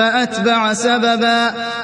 فَأَتْبَعَ سَبَبًا.